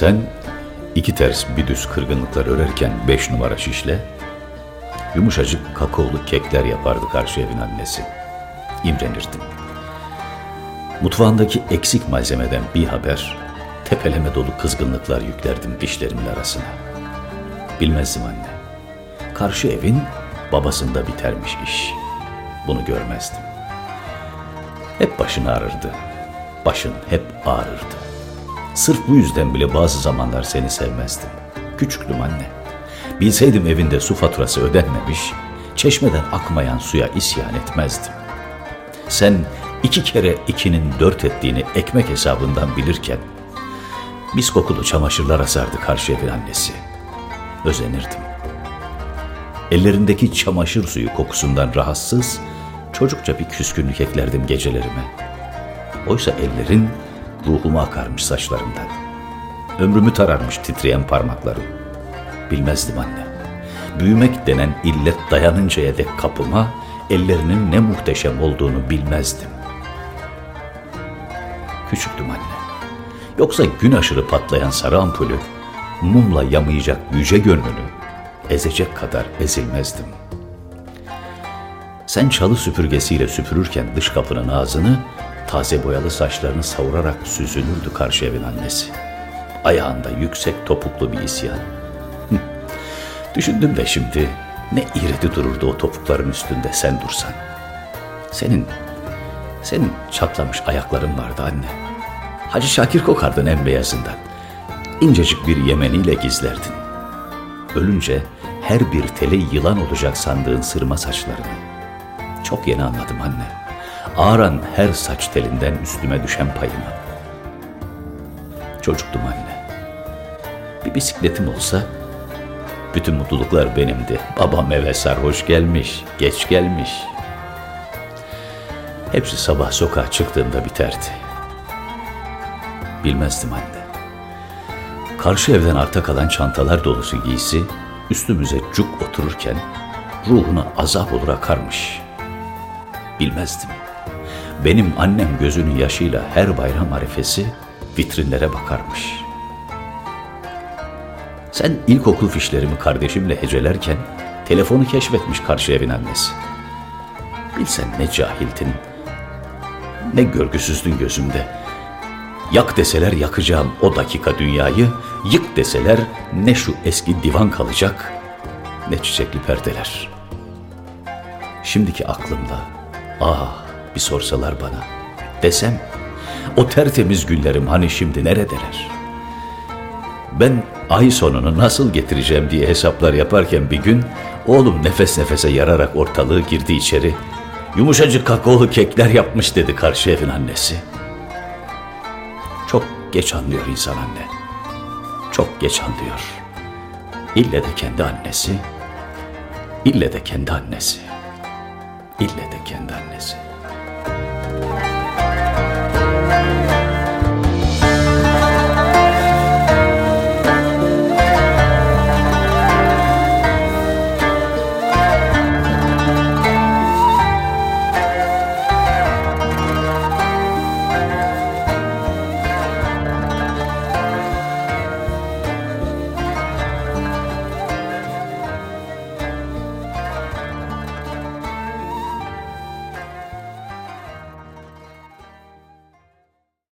Sen iki ters bir düz kırgınlıklar örerken beş numara şişle, yumuşacık kakaolu kekler yapardı karşı evin annesi. İmrenirdim. Mutfağındaki eksik malzemeden bir haber, tepeleme dolu kızgınlıklar yüklerdim dişlerimin arasına. Bilmezdim anne. Karşı evin babasında bitermiş iş. Bunu görmezdim. Hep başın ağrırdı. Başın hep ağrırdı. Sırf bu yüzden bile bazı zamanlar seni sevmezdim. Küçüktüm anne. Bilseydim evinde su faturası ödenmemiş, çeşmeden akmayan suya isyan etmezdim. Sen iki kere ikinin dört ettiğini ekmek hesabından bilirken, biz kokulu çamaşırlar asardı karşı evin annesi. Özenirdim. Ellerindeki çamaşır suyu kokusundan rahatsız, çocukça bir küskünlük eklerdim gecelerime. Oysa ellerin ruhuma akarmış saçlarından. Ömrümü tararmış titreyen parmaklarım. Bilmezdim anne. Büyümek denen illet dayanıncaya dek kapıma, ellerinin ne muhteşem olduğunu bilmezdim. Küçüktüm anne. Yoksa gün aşırı patlayan sarı ampulü, mumla yamayacak yüce gönlünü, ezecek kadar ezilmezdim. Sen çalı süpürgesiyle süpürürken dış kapının ağzını, taze boyalı saçlarını savurarak süzülürdü karşı evin annesi. Ayağında yüksek topuklu bir isyan. Düşündüm de şimdi ne iridi dururdu o topukların üstünde sen dursan. Senin, senin çatlamış ayakların vardı anne. Hacı Şakir kokardın en beyazından. İncecik bir yemeniyle gizlerdin. Ölünce her bir teli yılan olacak sandığın sırma saçlarını. Çok yeni anladım anne. Ağıran her saç telinden üstüme düşen payımı. Çocuktum anne. Bir bisikletim olsa bütün mutluluklar benimdi. Babam eve sarhoş gelmiş, geç gelmiş. Hepsi sabah sokağa çıktığımda biterdi. Bilmezdim anne. Karşı evden arta kalan çantalar dolusu giysi üstümüze cuk otururken ruhuna azap olur akarmış. Bilmezdim. Benim annem gözünün yaşıyla her bayram arifesi vitrinlere bakarmış. Sen ilkokul fişlerimi kardeşimle hecelerken telefonu keşfetmiş karşı evin annesi. Bilsen ne cahiltin, ne görgüsüzdün gözümde. Yak deseler yakacağım o dakika dünyayı, yık deseler ne şu eski divan kalacak, ne çiçekli perdeler. Şimdiki aklımda, ah bir sorsalar bana, desem, o tertemiz günlerim hani şimdi neredeler? Ben ay sonunu nasıl getireceğim diye hesaplar yaparken bir gün, oğlum nefes nefese yararak ortalığı girdi içeri, Yumuşacık kakaolu kekler yapmış dedi karşı evin annesi. Çok geç anlıyor insan anne. Çok geç anlıyor. İlle de kendi annesi, ille de kendi annesi, ille de kendi annesi.